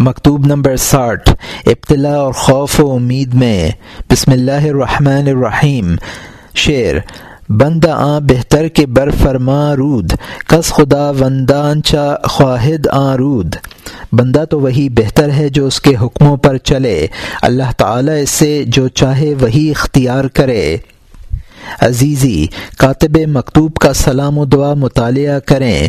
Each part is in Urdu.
مکتوب نمبر ساٹھ ابتلا اور خوف و امید میں۔ بسم اللہ الرحمن الرحیم۔ شعر بند آ بہتر کے بر فرما رود، کس خدا وندان چا خواہد آرود بندہ تو وہی بہتر ہے جو اس کے حکموں پر چلے۔ اللہ تعالی اس سے جو چاہے وہی اختیار کرے۔ عزیزی، کاتب مکتوب کا سلام و دعا مطالعہ کریں۔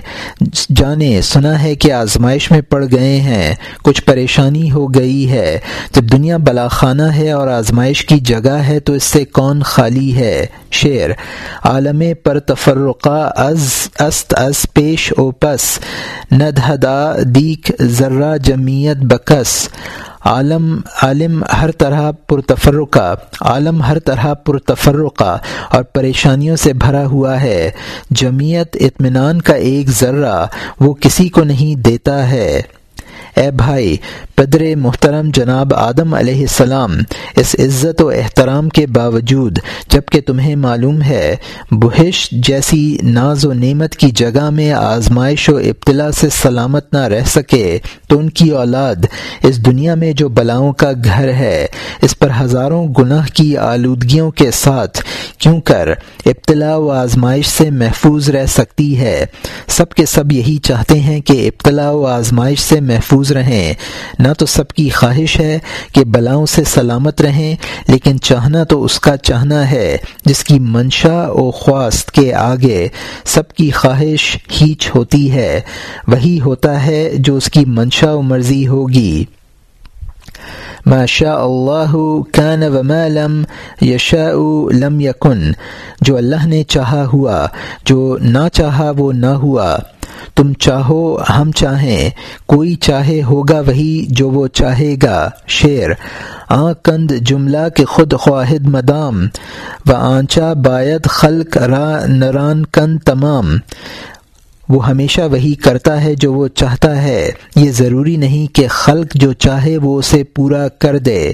جانیں سنا ہے کہ آزمائش میں پڑ گئے ہیں، کچھ پریشانی ہو گئی ہے۔ جب دنیا بلاخانہ ہے اور آزمائش کی جگہ ہے، تو اس سے کون خالی ہے؟ شعر عالم پر تفرقہ از، است از پیش اوپس ندہدا دیکھ ذرہ جمیت بکس۔ عالم عالم ہر طرح پرتفرقہ، عالم ہر طرح پرتفرقہ اور پریشانیوں سے بھرا ہوا ہے۔ جمعیت اطمینان کا ایک ذرہ وہ کسی کو نہیں دیتا ہے۔ اے بھائی، پدر محترم جناب آدم علیہ السلام، اس عزت و احترام کے باوجود، جبکہ تمہیں معلوم ہے بہش جیسی ناز و نعمت کی جگہ میں آزمائش و ابتلا سے سلامت نہ رہ سکے، تو ان کی اولاد، اس دنیا میں جو بلاؤں کا گھر ہے، اس پر ہزاروں گناہ کی آلودگیوں کے ساتھ کیوں کر ابتلا و آزمائش سے محفوظ رہ سکتی ہے؟ سب کے سب یہی چاہتے ہیں کہ ابتلا و آزمائش سے محفوظ رہیں۔ نہ تو سب کی خواہش ہے کہ بلاؤں سے سلامت رہیں، لیکن چاہنا تو اس کا چاہنا ہے جس کی منشا و خواست کے آگے سب کی خواہش ہیچ ہوتی ہے۔ وہی ہوتا ہے جو اس کی منشا و مرضی ہوگی۔ ما شاء اللہ کان وما لم یشاء لم یکن۔ جو اللہ نے چاہا ہوا، جو نہ چاہا وہ نہ ہوا۔ تم چاہو، ہم چاہیں، کوئی چاہے ہوگا وہی جو وہ چاہے گا، شعر۔ آ کند جملہ کے خود خواہد مدام، و آنچا باید خلق را نران کند تمام۔ وہ ہمیشہ وہی کرتا ہے جو وہ چاہتا ہے۔ یہ ضروری نہیں کہ خلق جو چاہے وہ اسے پورا کر دے۔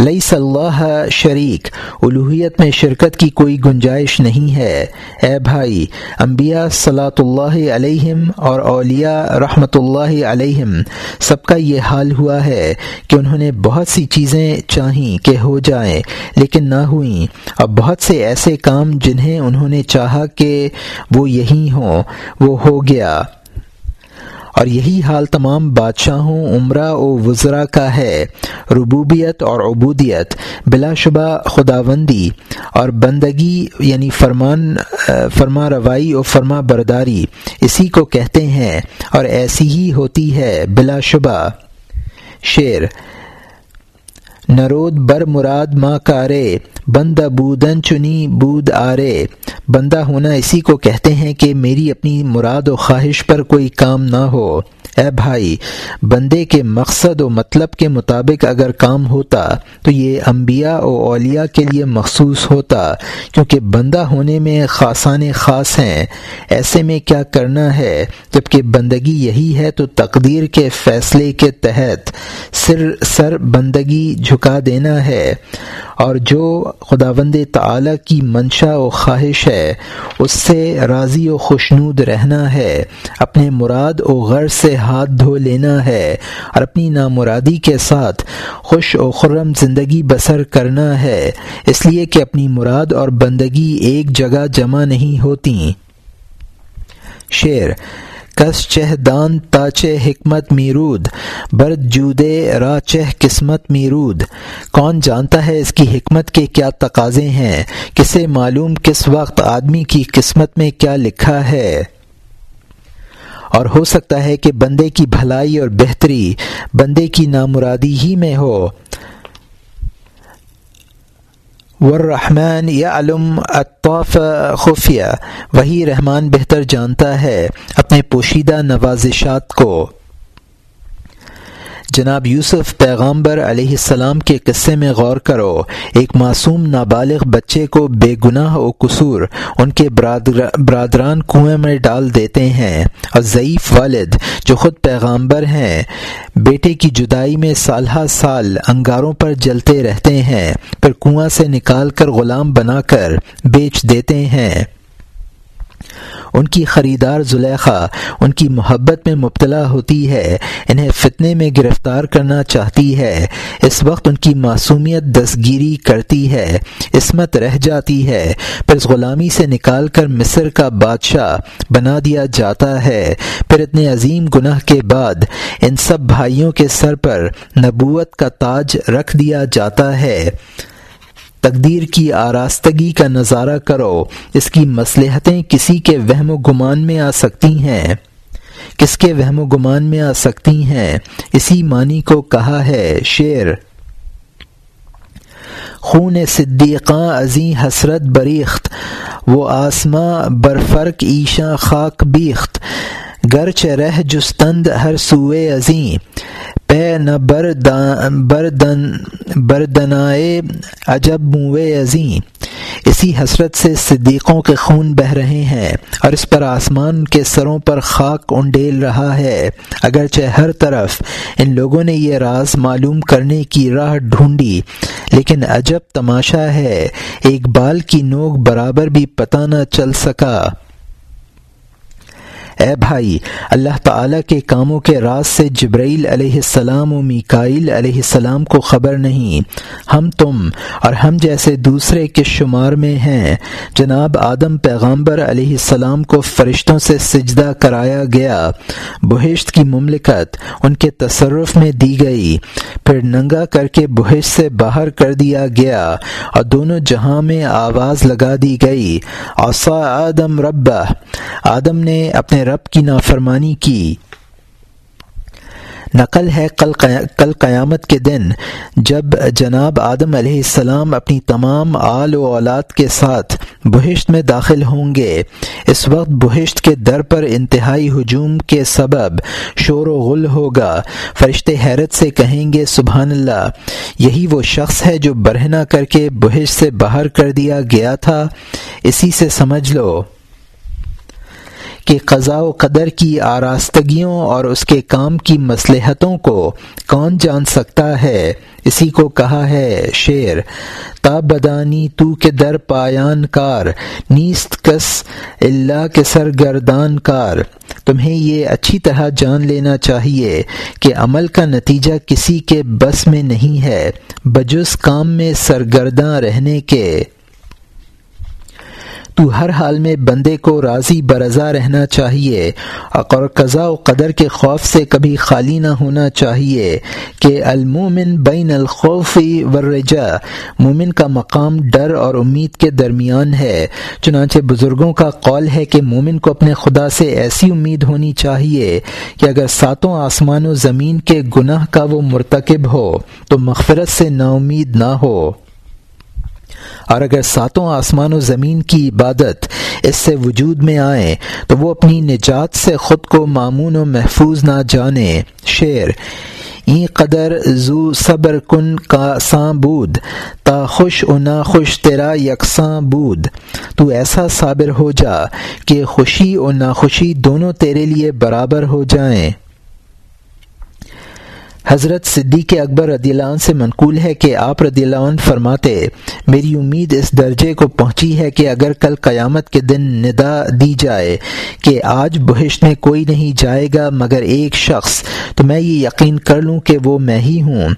لئی صلاح شریک الوحیت میں شرکت کی کوئی گنجائش نہیں ہے۔ اے بھائی، انبیاء صلاۃ اللہ علیہم اور اولیاء رحمۃ اللہ علیہم، سب کا یہ حال ہوا ہے کہ انہوں نے بہت سی چیزیں چاہیں کہ ہو جائیں، لیکن نہ ہوئیں۔ اور بہت سے ایسے کام جنہیں انہوں نے چاہا کہ وہ یہی ہوں، وہ ہو گیا۔ اور یہی حال تمام بادشاہوں، عمرہ و وزرا کا ہے۔ ربوبیت اور عبودیت، بلا شبہ خداوندی اور بندگی یعنی فرمان فرما روائی و فرما برداری۔ اسی کو کہتے ہیں اور ایسی ہی ہوتی ہے، بلا شبہ۔ شعر نرود بر مراد ماں کارے بند بودن چنی بود آرے۔ بندہ ہونا اسی کو کہتے ہیں کہ میری اپنی مراد و خواہش پر کوئی کام نہ ہو۔ اے بھائی، بندے کے مقصد و مطلب کے مطابق اگر کام ہوتا تو یہ انبیاء و اولیاء کے لیے مخصوص ہوتا، کیونکہ بندہ ہونے میں خاصان خاص ہیں۔ ایسے میں کیا کرنا ہے؟ جبکہ بندگی یہی ہے تو تقدیر کے فیصلے کے تحت۔ سر سر بندگی جھک جھکا دینا ہے۔ اور جو خدا بند کی منشا و خواہش ہے، اس سے راضی و خوشنود رہنا ہے۔ اپنے مراد و غرض سے ہاتھ دھو لینا ہے۔ اور اپنی نامرادی کے ساتھ خوش و خرم زندگی بسر کرنا ہے۔ اس لیے کہ اپنی مراد اور بندگی ایک جگہ جمع نہیں ہوتی۔ شعر کس چہ دان تاچ حکمت میرود برد جودے را چہ قسمت میرود۔ کون جانتا ہے اس کی حکمت کے کیا تقاضے ہیں؟ کسے معلوم کس وقت آدمی کی قسمت میں کیا لکھا ہے؟ اور ہو سکتا ہے کہ بندے کی بھلائی اور بہتری بندے کی نامرادی ہی میں ہو۔ والرحمن یا علم اطاف خفیہ وہی رحمان بہتر جانتا ہے اپنے پوشیدہ نوازشات کو۔ جناب یوسف پیغامبر علیہ السلام کے قصے میں غور کرو، ایک معصوم نابالغ بچے کو بے گناہ و قصور ان کے برادران کنویں میں ڈال دیتے ہیں۔ اور ضعیف والد جو خود پیغامبر ہیں، بیٹے کی جدائی میں سالہ سال انگاروں پر جلتے رہتے ہیں، پھر کنواں سے نکال کر غلام بنا کر بیچ دیتے ہیں۔ ان کی خریدار زلیخا، ان کی محبت میں مبتلا ہوتی ہے، انہیں فتنے میں گرفتار کرنا چاہتی ہے۔ اس وقت ان کی معصومیت دستگیری کرتی ہے، عصمت رہ جاتی ہے۔ پھر اس غلامی سے نکال کر مصر کا بادشاہ بنا دیا جاتا ہے۔ پھر اتنے عظیم گناہ کے بعد ان سب بھائیوں کے سر پر نبوت کا تاج رکھ دیا جاتا ہے۔ تقدیر کی آراستگی کا نظارہ کرو۔ اس کی مصلحتیں کسی کے وہم و گمان میں آ سکتی ہیں۔ کس کے وہم و گمان میں آ سکتی ہیں؟ اسی معنی کو کہا ہے شعر۔ خون صدیقاں ازیں حسرت بریخت، وہ آسماں برفرق ایشاں خاک بیخت۔ گرچ رہ جستند ہر سوئے ازیں پے نہ بردن بردنائے عجب موئے ازیں اسی حسرت سے صدیقوں کے خون بہہ رہے ہیں اور اس پر آسمان کے سروں پر خاک انڈیل رہا ہے۔ اگرچہ ہر طرف ان لوگوں نے یہ راز معلوم کرنے کی راہ ڈھونڈی، لیکن عجب تماشا ہے۔ ایک بال کی نوک برابر بھی پتہ نہ چل سکا۔ اے بھائی، اللہ تعالیٰ کے کاموں کے راز سے جبرائیل علیہ السلام و میکائل علیہ السلام کو خبر نہیں۔ ہم تم اور ہم جیسے دوسرے کے شمار میں ہیں۔ جناب آدم پیغامبر علیہ السلام کو فرشتوں سے سجدہ کرایا گیا۔ بہشت کی مملکت ان کے تصرف میں دی گئی۔ پھر ننگا کر کے بہشت سے باہر کر دیا گیا اور دونوں جہاں میں آواز لگا دی گئی۔ اوسا آدم ربا آدم نے اپنے رب کی نافرمانی کی۔ نقل ہے کل کل قیامت کے دن، جب جناب آدم علیہ السلام اپنی تمام آل و اولاد کے ساتھ بہشت میں داخل ہوں گے، اس وقت بہشت کے در پر انتہائی ہجوم کے سبب شور و غل ہوگا۔ فرشتے حیرت سے کہیں گے، سبحان اللہ، یہی وہ شخص ہے جو برہنا کر کے بہشت سے باہر کر دیا گیا تھا۔ اسی سے سمجھ لو۔ کہ قضاء و قدر کی آراستگیوں اور اس کے کام کی مصلحتوں کو کون جان سکتا ہے؟ اسی کو کہا ہے شعر، تا بدانی تو کے در پایان کار، نیست کس اللہ کے سرگردان کار۔ تمہیں یہ اچھی طرح جان لینا چاہیے کہ عمل کا نتیجہ کسی کے بس میں نہیں ہے بجس کام میں سرگرداں رہنے کے۔ تو ہر حال میں بندے کو راضی برضا رہنا چاہیے، اور قضاء و قدر کے خوف سے کبھی خالی نہ ہونا چاہیے کہ المومن بین الخوف ورجا مومن کا مقام ڈر اور امید کے درمیان ہے۔ چنانچہ بزرگوں کا قول ہے کہ مومن کو اپنے خدا سے ایسی امید ہونی چاہیے کہ اگر ساتوں آسمان و زمین کے گناہ کا وہ مرتکب ہو، تو مغفرت سے نا امید نہ ہو۔ اور اگر ساتوں آسمان و زمین کی عبادت اس سے وجود میں آئے، تو وہ اپنی نجات سے خود کو معمون و محفوظ نہ جانے۔ شعر این قدر زو صبر کن کا ساں بود، تا خوش و ناخوش تیرا یکساں بود۔ تو ایسا صابر ہو جا کہ خوشی و ناخوشی دونوں تیرے لیے برابر ہو جائیں۔ حضرت صدیق اکبر رضی اللہ عنہ سے منقول ہے کہ آپ رضی اللہ عنہ فرماتے، میری امید اس درجے کو پہنچی ہے کہ اگر کل قیامت کے دن ندا دی جائے کہ آج بہشت میں کوئی نہیں جائے گا مگر ایک شخص، تو میں یہ یقین کر لوں کہ وہ میں ہی ہوں۔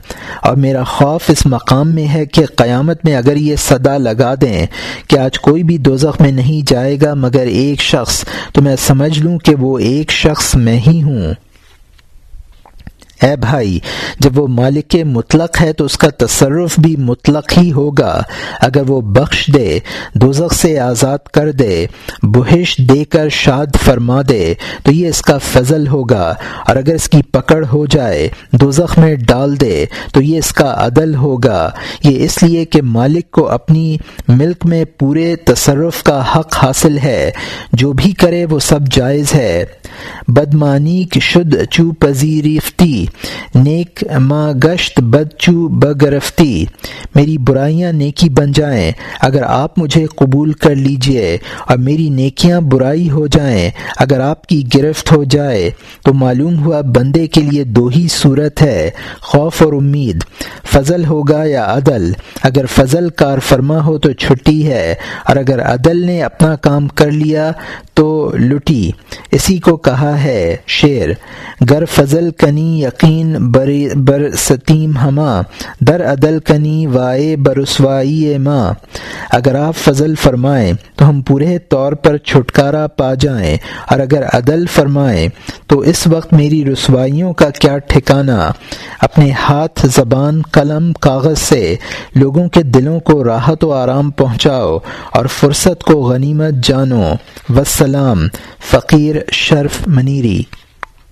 اور میرا خوف اس مقام میں ہے کہ قیامت میں اگر یہ صدا لگا دیں کہ آج کوئی بھی دوزخ میں نہیں جائے گا مگر ایک شخص، تو میں سمجھ لوں کہ وہ ایک شخص میں ہی ہوں۔ اے بھائی، جب وہ مالک مطلق ہے تو اس کا تصرف بھی مطلق ہی ہوگا۔ اگر وہ بخش دے، دوزخ سے آزاد کر دے بہش دے کر شاد فرما دے، تو یہ اس کا فضل ہوگا۔ اور اگر اس کی پکڑ ہو جائے، دوزخ میں ڈال دے، تو یہ اس کا عدل ہوگا۔ یہ اس لیے کہ مالک کو اپنی ملک میں پورے تصرف کا حق حاصل ہے۔ جو بھی کرے وہ سب جائز ہے۔ بدمانی شد چو پذیریفتی نیک ما گشت بدچو بگرفتی، میری برائیاں نیکی بن جائیں، اگر آپ مجھے قبول کر لیجیے اور میری نیکیاں برائی ہو جائیں، اگر آپ کی گرفت ہو جائے، تو معلوم ہوا بندے کے لیے دو ہی صورت ہے، خوف اور امید۔ فضل ہوگا یا عدل، اگر فضل کار فرما ہو تو چھٹی ہے، اور اگر عدل نے اپنا کام کر لیا تو لٹی۔ اسی کو کہا ہے شعر، گر فضل کنی یا یقین بر بر ستیم ہما، در عدل کنی وائے برسوائی ماں اگر آپ فضل فرمائیں تو ہم پورے طور پر چھٹکارا پا جائیں، اور اگر عدل فرمائیں تو اس وقت میری رسوائیوں کا کیا ٹھکانہ۔ اپنے ہاتھ زبان قلم کاغذ سے لوگوں کے دلوں کو راحت و آرام پہنچاؤ، اور فرصت کو غنیمت جانو۔ وسلام، فقیر شرف منیری۔